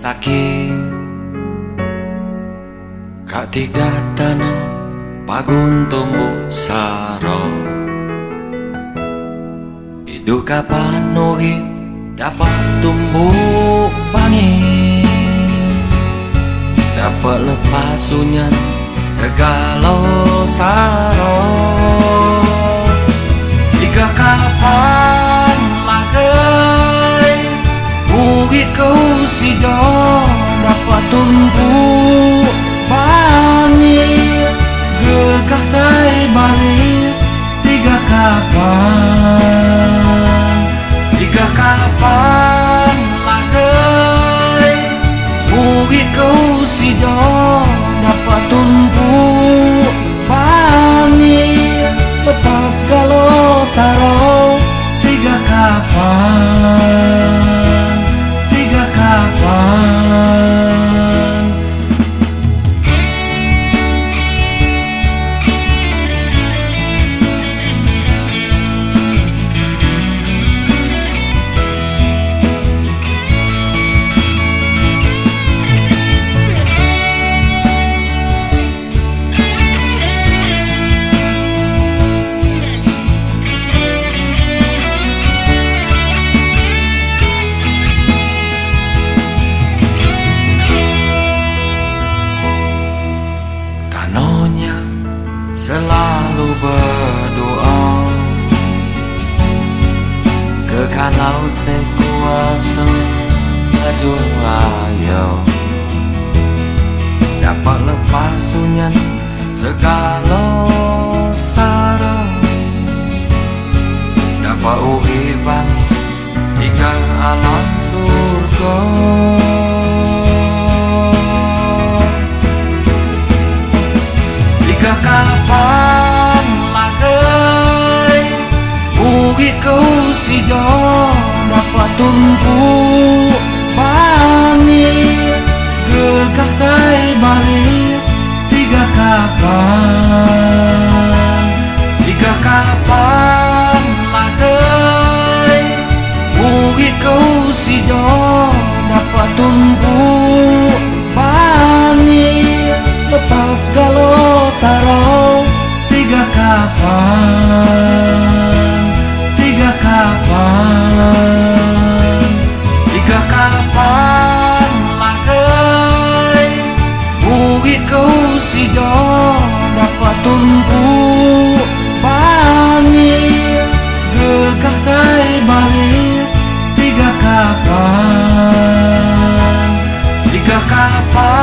Sakit. Kak tiga tanah pagun tumbuh saro. Hidup kapan nuri dapat tumbuh bangi Dapat lepas sunyan segala saro. Tiga kapan kau si dapat tumbuh bangi Gekah saya balik tiga kapan Tiga kapan lakai Bukit kau si dapat selalu berdoa. Ke sekuasa sekuasa ayo Dapat lepas sunyan segala sara. Dapat uriban hingga alam surga. Kapan lagai Bukit kau si dapat tumbuh Pangi. Gekah saya balik Tiga kapan? Tiga kapan lagai Bukit kau si sarau Tiga kapan? Tiga kapan? Tiga kapan lagai Bukit kau si dapat tumbuh Pangi Gekah saya balik Tiga kapan? Tiga kapan